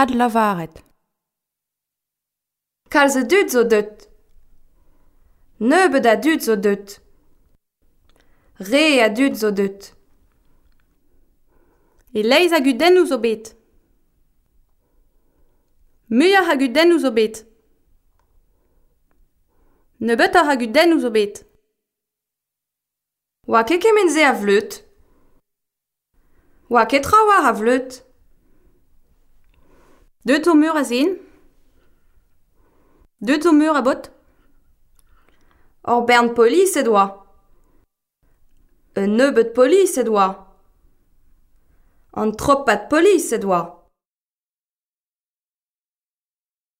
Ad lavaret. Kalz a dud zo dut. Neubet a dud zo dut. Re a dud zo dut. E leiz a gudennoù zo bet. Muioc'h a gudennoù zo bet. Neubet a gudennoù zo bet. Oa keke menze a vleut. Oa ketra war a vleut. Deux tournures à sehen. Deux tournures à botte. Or bern poli, c'est doigt. Un euh, neubet poli, c'est doigt. Un trop pas de poli, c'est doigt.